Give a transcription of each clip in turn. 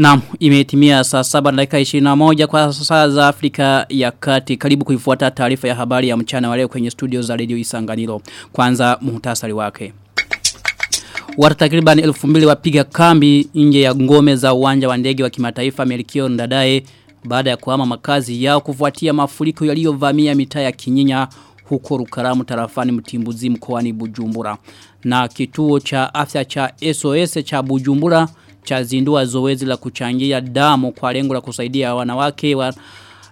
Naam, imetimia saa saba dakika 21 kwa saa za Afrika ya Kati. Karibu kuifuata taarifa ya habari ya mchana wa leo kwenye studio za Radio Isanganiro. Kwanza muhtasari wake. Watu takriban 2000 wapiga kambi nje ya ngome za uwanja wa ndege wa kimataifa Melkio Ndadaye baada ya kuhama makazi yao kufuatia mafuriko yaliyovamia mitaa ya Kinyinya huko Rukaramu tarafani Mtimbuzi mkoani Bujumbura. Na kituo cha afya cha SOS cha Bujumbura cha zindua zoezi la kuchangia damu kwa lengo la kusaidia wanawake wa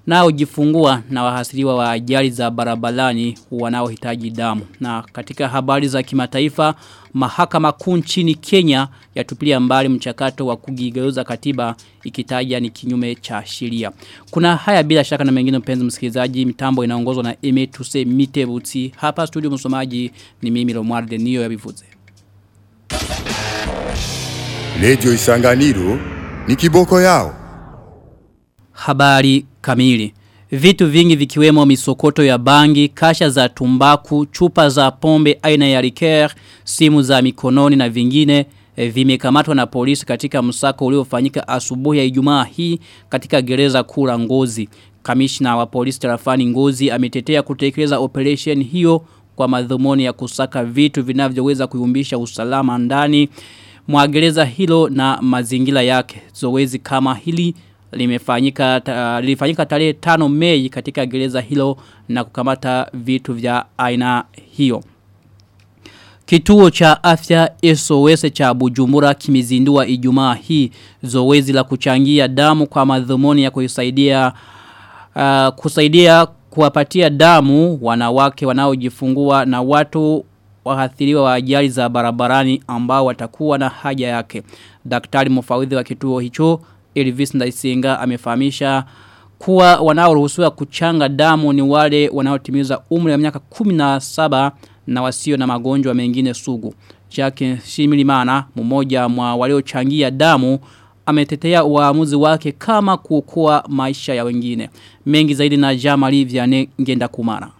naojifungua na wahasiriwa wa ajali za barabarani wanaohitaji damu. Na katika habari za kimataifa, mahakama kuu nchini Kenya yatupilia mbali mchakato wa kugigeuza katiba ikitaja ni kinyume cha sheria. Kuna haya bila shaka na mengine mpenzi msikilizaji, mitambo inaongozwa na Emetuse Mitebuti. Hapa studio msomaji ni mimi Romualde Nio ya Bivuze. Lejo Isanganiro ni kiboko yao. Habari kamili. Vitu vingi vikiwemo misokoto ya bangi, kasha za tumbaku, chupa za pombe aina ya liker, simu za mikononi na vingine e, vimekamatwa na polisi katika msako uliofanyika asubuhi ya Ijumaa hii katika gereza kuu la Ngozi. Kamishna wa polisi tarafani Ngozi ametetea kutekeleza operation hiyo kwa madhumuni ya kusaka vitu vinavyoweza kuyumbisha usalama ndani mwa gereza hilo na mazingira yake. Zoezi kama hili limefanyika uh, lilifanyika tarehe 5 Mei katika gereza hilo na kukamata vitu vya aina hiyo. Kituo cha afya SOS cha Bujumbura kimezindua Ijumaa hii zoezi la kuchangia damu kwa madhumuni ya kusaidia uh, kusaidia kuwapatia damu wanawake wanaojifungua na watu wahathiriwa wa ajali za barabarani ambao watakuwa na haja yake. Daktari mfawidhi wa kituo hicho Elvis Ndaisinga amefahamisha kuwa wanaoruhusiwa kuchanga damu ni wale wanaotimiza umri wa miaka 17 na wasio na magonjwa mengine sugu. Jack Shimilimana, mmoja mwa waliochangia damu, ametetea uamuzi wake kama kuokoa maisha ya wengine. Mengi zaidi na Jamali Vianney Ngenda Kumara.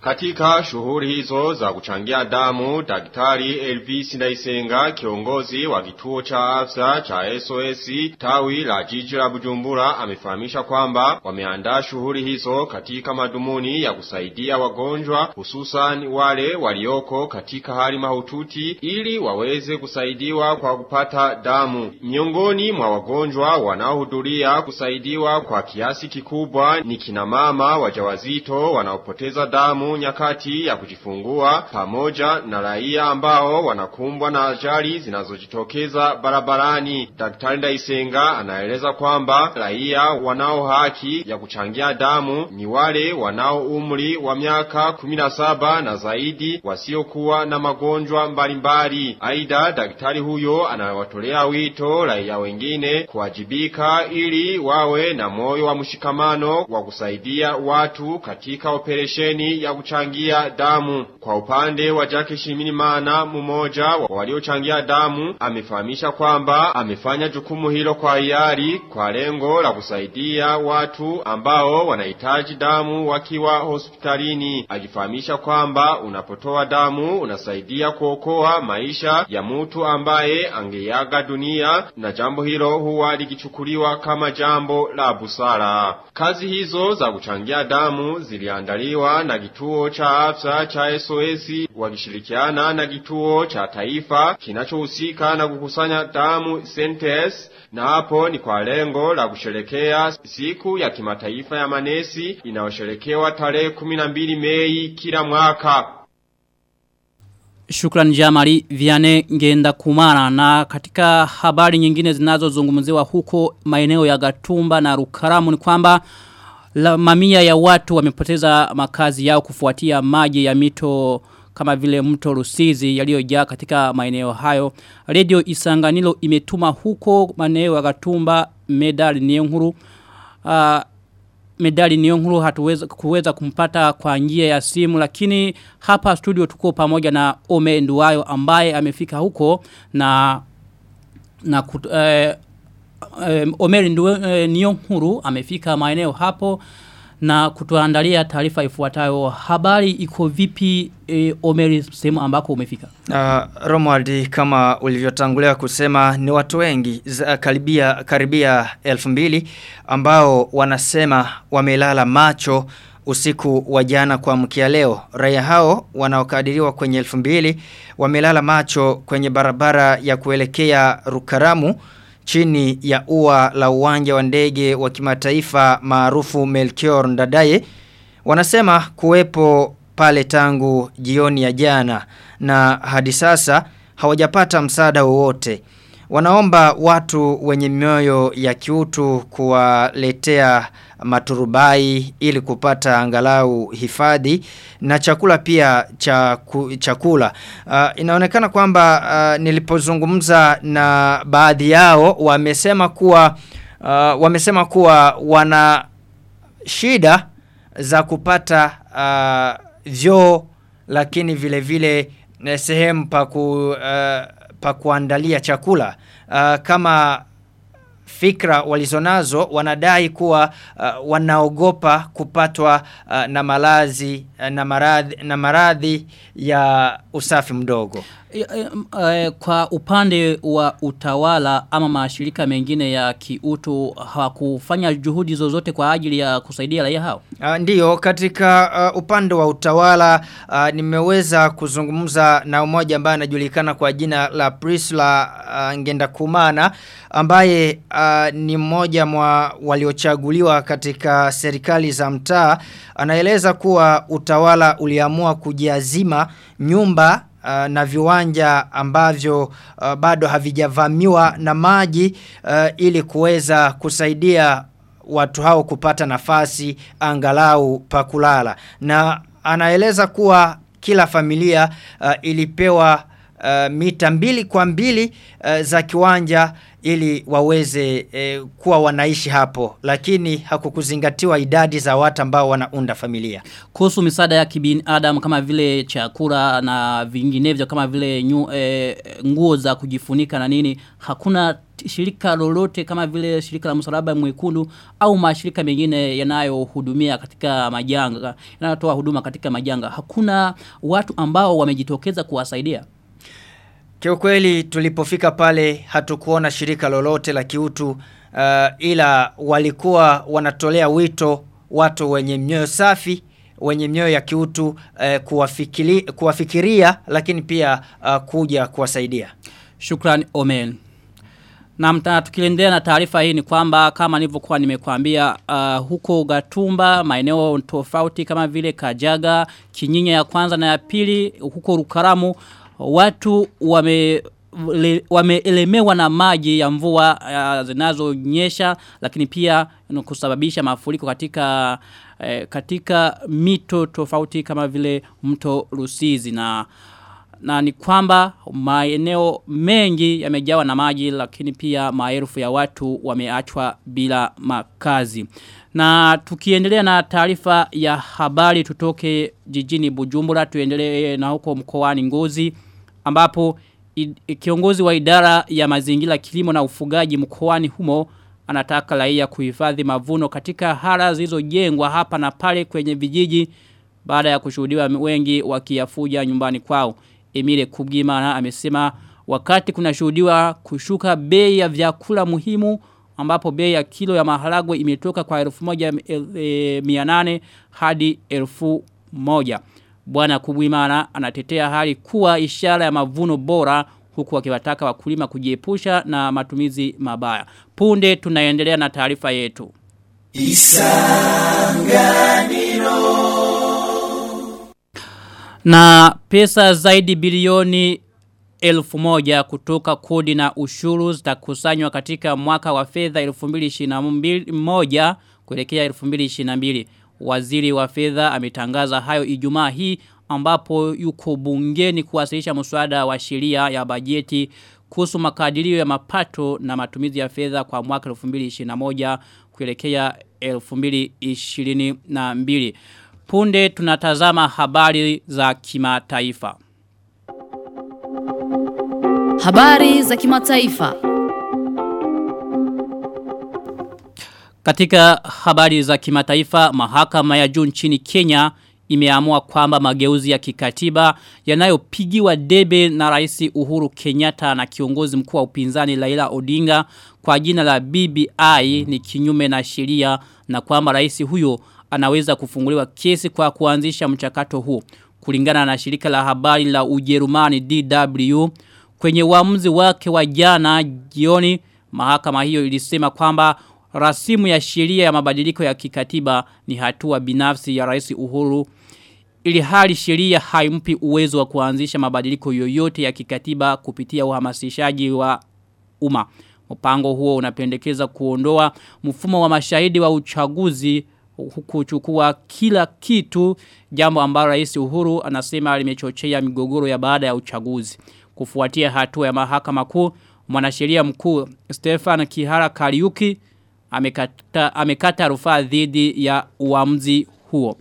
Katika shughuli hizo za kuchangia damu, Daktari Elvis Ndaisenga, kiongozi wa kituo cha afya cha SOS tawi la jiji la Bujumbura, amefahamisha kwamba wameandaa shughuli hizo katika madumuni ya kusaidia wagonjwa, hususan wale walioko katika hali mahututi, ili waweze kusaidiwa kwa kupata damu. Miongoni mwa wagonjwa wanaohudhuria kusaidiwa kwa kiasi kikubwa ni kina mama wajawazito wanaopoteza damu nyakati ya kujifungua pamoja na raia ambao wanakumbwa na ajali zinazojitokeza barabarani. Daktari Ndaisenga anaeleza kwamba raia wanao haki ya kuchangia damu ni wale wanao umri wa miaka 17 na zaidi wasiokuwa na magonjwa mbalimbali. Aidha, daktari huyo anawatolea wito raia wengine kuwajibika ili wawe na moyo wa mshikamano wa kusaidia watu katika operesheni ya kuchangia damu. Kwa upande wa Jackie Shimirimana, mmoja wa waliochangia damu, amefahamisha kwamba amefanya jukumu hilo kwa hiari kwa lengo la kusaidia watu ambao wanahitaji damu wakiwa hospitalini, akifahamisha kwamba unapotoa damu unasaidia kuokoa maisha ya mtu ambaye angeaga dunia, na jambo hilo huwa likichukuliwa kama jambo la busara. Kazi hizo za kuchangia damu ziliandaliwa na kituo cha afsa cha SOS wakishirikiana na kituo cha taifa kinachohusika na kukusanya damu Sentes, na hapo ni kwa lengo la kusherekea siku ya kimataifa ya manesi inayosherekewa tarehe 12 Mei kila mwaka. Shukran Jamali Viane Ngenda Kumara na katika habari nyingine zinazozungumziwa huko maeneo ya Gatumba na Rukaramu ni kwamba la mamia ya watu wamepoteza makazi yao kufuatia maji ya mito kama vile mto Rusizi yaliyojaa katika maeneo hayo. Radio Isanganilo imetuma huko maeneo ya Gatumba medali Niyonkuru uh, medali Niyonkuru hatuweza kuweza kumpata kwa njia ya simu lakini hapa studio tuko pamoja na Ome Nduwayo ambaye amefika huko na na kut, eh, um, Omeri Niyonkuru amefika maeneo hapo na kutuandalia taarifa ifuatayo. Habari iko vipi e, Omeri sehemu ambako umefika? Uh, Romuald kama ulivyotangulia kusema ni watu wengi karibia karibia elfu mbili ambao wanasema wamelala macho usiku wa jana kwa mkia leo. Raia hao wanaokadiriwa kwenye elfu mbili wamelala macho kwenye barabara ya kuelekea Rukaramu chini ya ua la uwanja wa ndege wa kimataifa maarufu Melchior Ndadaye. Wanasema kuwepo pale tangu jioni ya jana na hadi sasa hawajapata msaada wowote. Wanaomba watu wenye mioyo ya kiutu kuwaletea maturubai ili kupata angalau hifadhi na chakula pia cha chakula. Uh, inaonekana kwamba uh, nilipozungumza na baadhi yao wamesema kuwa uh, wamesema kuwa wana shida za kupata uh, vyoo lakini vile vile sehemu pa ku, uh, pa kuandalia chakula uh, kama fikra walizonazo wanadai kuwa uh, wanaogopa kupatwa uh, na malazi uh, na maradhi na maradhi ya usafi mdogo kwa upande wa utawala ama mashirika mengine ya kiutu hawakufanya juhudi zozote kwa ajili ya kusaidia raia hao? Uh, katika uh, upande wa utawala uh, nimeweza kuzungumza na umoja ambaye anajulikana kwa jina la Prisla uh, Ngenda Kumana ambaye uh, ni mmoja mwa waliochaguliwa katika serikali za mtaa. Anaeleza kuwa utawala uliamua kujiazima nyumba uh, na viwanja ambavyo uh, bado havijavamiwa na maji uh, ili kuweza kusaidia watu hao kupata nafasi angalau pa kulala. Na anaeleza kuwa kila familia uh, ilipewa uh, mita mbili kwa mbili uh, za kiwanja ili waweze e, kuwa wanaishi hapo lakini hakukuzingatiwa idadi za watu ambao wanaunda familia. Kuhusu misaada ya kibinadamu kama vile chakula na vinginevyo kama vile nyu, e, nguo za kujifunika na nini hakuna shirika lolote kama vile shirika la msalaba mwekundu au mashirika mengine yanayohudumia katika majanga yanayotoa huduma katika majanga. Hakuna watu ambao wamejitokeza kuwasaidia Kiukweli tulipofika pale hatukuona shirika lolote la kiutu uh, ila walikuwa wanatolea wito watu wenye mioyo safi wenye mioyo ya kiutu uh, kuwafikiri, kuwafikiria lakini pia uh, kuja kuwasaidia. Shukran Omen. Na mtana na taarifa hii ni kwamba kama nilivyokuwa nimekuambia uh, huko Gatumba maeneo tofauti kama vile Kajaga, Kinyinya ya kwanza na ya pili huko Rukaramu watu wame wameelemewa na maji ya mvua zinazonyesha lakini pia kusababisha mafuriko katika eh, katika mito tofauti kama vile mto Rusizi na na ni kwamba maeneo mengi yamejawa na maji lakini pia maelfu ya watu wameachwa bila makazi. Na tukiendelea na taarifa ya habari tutoke jijini Bujumbura tuendelee na huko mkoani Ngozi ambapo kiongozi wa idara ya mazingira kilimo na ufugaji mkoani humo anataka raia kuhifadhi mavuno katika hara zilizojengwa hapa na pale kwenye vijiji baada ya kushuhudiwa wengi wakiyafuja nyumbani kwao. Emile Kubgimana amesema wakati kuna shuhudiwa kushuka bei ya vyakula muhimu ambapo bei ya kilo ya maharagwe imetoka kwa 1800 hadi 1000. Bwana Kubwimana anatetea hali kuwa ishara ya mavuno bora huku akiwataka wakulima kujiepusha na matumizi mabaya. Punde tunaendelea na taarifa yetu. Isanganiro Na pesa zaidi bilioni elfu moja kutoka kodi na ushuru zitakusanywa katika mwaka wa fedha 2021 kuelekea 2022. Waziri wa fedha ametangaza hayo Ijumaa hii ambapo yuko bungeni kuwasilisha mswada wa sheria ya bajeti kuhusu makadirio ya mapato na matumizi ya fedha kwa mwaka 2021 kuelekea 2022. Punde tunatazama habari za kimataifa. Habari za kimataifa. Katika habari za kimataifa, mahakama ya juu nchini Kenya imeamua kwamba mageuzi ya kikatiba yanayopigiwa debe na rais Uhuru Kenyatta na kiongozi mkuu wa upinzani Laila Odinga kwa jina la BBI ni kinyume na sheria na kwamba rais huyo anaweza kufunguliwa kesi kwa kuanzisha mchakato huo. Kulingana na shirika la habari la Ujerumani DW kwenye uamuzi wake wa jana jioni mahakama hiyo ilisema kwamba rasimu ya sheria ya mabadiliko ya kikatiba ni hatua binafsi ya rais Uhuru ili hali sheria haimpi uwezo wa kuanzisha mabadiliko yoyote ya kikatiba kupitia uhamasishaji wa umma. Mpango huo unapendekeza kuondoa mfumo wa mashahidi wa uchaguzi kuchukua kila kitu jambo ambalo rais Uhuru anasema limechochea migogoro ya baada ya uchaguzi. Kufuatia hatua ya mahakama kuu mwanasheria mkuu Stefan Kihara Kariuki amekata, amekata rufaa dhidi ya uamuzi huo.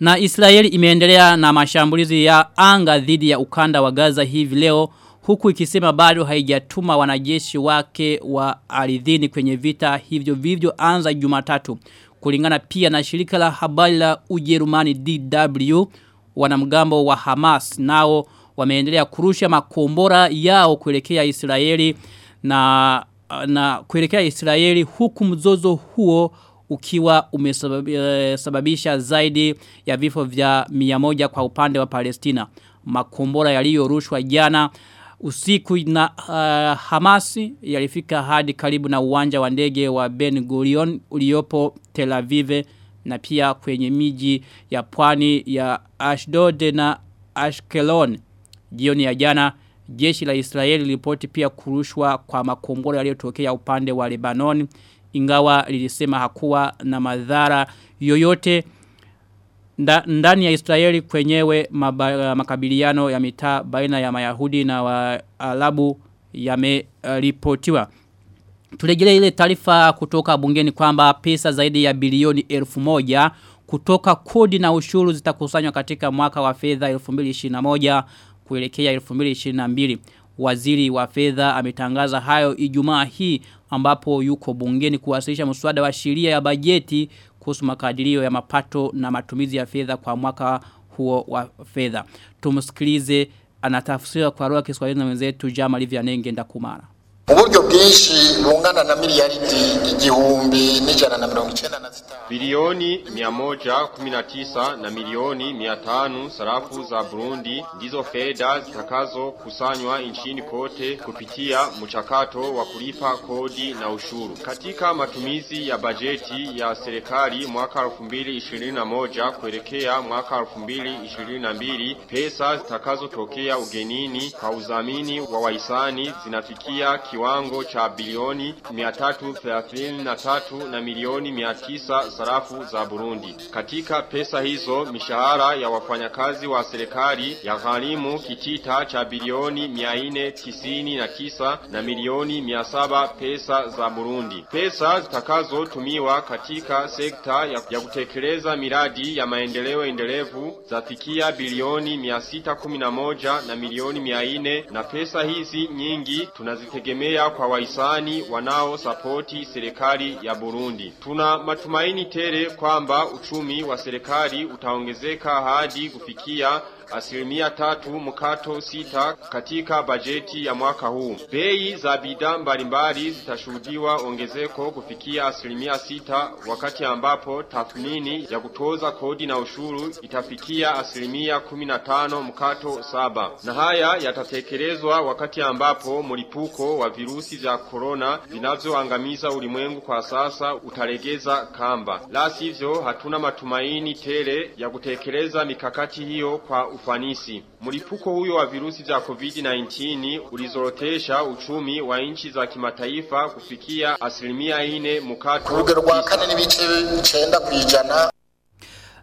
Na Israeli imeendelea na mashambulizi ya anga dhidi ya ukanda wa Gaza hivi leo huku ikisema bado haijatuma wanajeshi wake wa ardhini kwenye vita hivyo vivyo anza Jumatatu. Kulingana pia na shirika la habari la Ujerumani DW wanamgambo wa Hamas nao wameendelea kurusha makombora yao kuelekea Israeli na na kuelekea Israeli huku mzozo huo ukiwa umesababisha zaidi ya vifo vya 100 kwa upande wa Palestina. Makombora yaliyorushwa jana usiku na uh, Hamasi yalifika hadi karibu na uwanja wa ndege wa Ben Gurion uliopo Tel Aviv na pia kwenye miji ya pwani ya Ashdod na Ashkelon. Jioni ya jana jeshi la Israeli lilipoti pia kurushwa kwa makombora yaliyotokea upande wa Lebanon ingawa lilisema hakuwa na madhara yoyote Nda, ndani ya Israeli kwenyewe maba, makabiliano ya mitaa baina ya Mayahudi na Waarabu yameripotiwa. Uh, ile taarifa kutoka bungeni kwamba pesa zaidi ya bilioni elfu moja kutoka kodi na ushuru zitakusanywa katika mwaka wa fedha 2021 kuelekea 2022. Waziri wa fedha ametangaza hayo Ijumaa hii ambapo yuko bungeni kuwasilisha mswada wa sheria ya bajeti kuhusu makadirio ya mapato na matumizi ya fedha kwa mwaka huo wa fedha. Tumsikilize anatafsiriwa kwa lugha ya Kiswahili na wenzetu Jamal Livia Nenge Uburyo bwinshi bungana na miliyaridi igihumbi n'ijana na mirongo icyenda na zitanu Bilioni 119 na tisa na milioni 500 sarafu za Burundi ndizo fedha zitakazo kusanywa nchini kote kupitia mchakato wa kulipa kodi na ushuru. Katika matumizi ya bajeti ya serikali mwaka 2021 kuelekea mwaka 2022, pesa zitakazotokea ugenini kwa udhamini wa wahisani zinafikia kiwango cha bilioni 333 na milioni 900 sarafu za Burundi. Katika pesa hizo mishahara ya wafanyakazi wa serikali ya gharimu kitita cha bilioni 499 na milioni 700 pesa za Burundi. Pesa zitakazotumiwa katika sekta ya, ya kutekeleza miradi ya maendeleo endelevu zafikia bilioni 611 na milioni 400 na pesa hizi nyingi tunazitegemea kwa wahisani wanao sapoti serikali ya Burundi. Tuna matumaini tele kwamba uchumi wa serikali utaongezeka hadi kufikia asilimia tatu mkato sita katika bajeti ya mwaka huu. Bei za bidhaa mbalimbali zitashuhudiwa ongezeko kufikia asilimia sita wakati ambapo tathmini ya kutoza kodi na ushuru itafikia asilimia kumi na tano mkato saba. Na haya yatatekelezwa wakati ambapo mlipuko wa virusi vya korona vinavyoangamiza ulimwengu kwa sasa utalegeza kamba. La sivyo hatuna matumaini tele ya kutekeleza mikakati hiyo kwa ufanisi. Mlipuko huyo wa virusi vya COVID-19 ulizorotesha uchumi wa nchi za kimataifa kufikia asilimia ine mukato.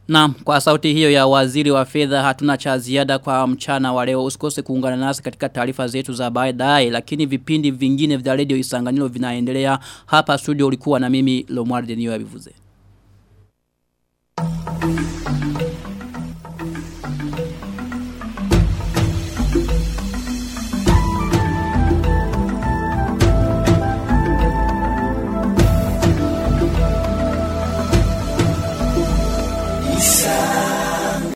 Na kwa sauti hiyo ya waziri wa fedha hatuna cha ziada kwa mchana wa leo usikose kuungana nasi katika taarifa zetu za baadaye lakini vipindi vingine vya radio Isanganiro vinaendelea hapa studio ulikuwa na mimi Lomwarde niyo yabivuze.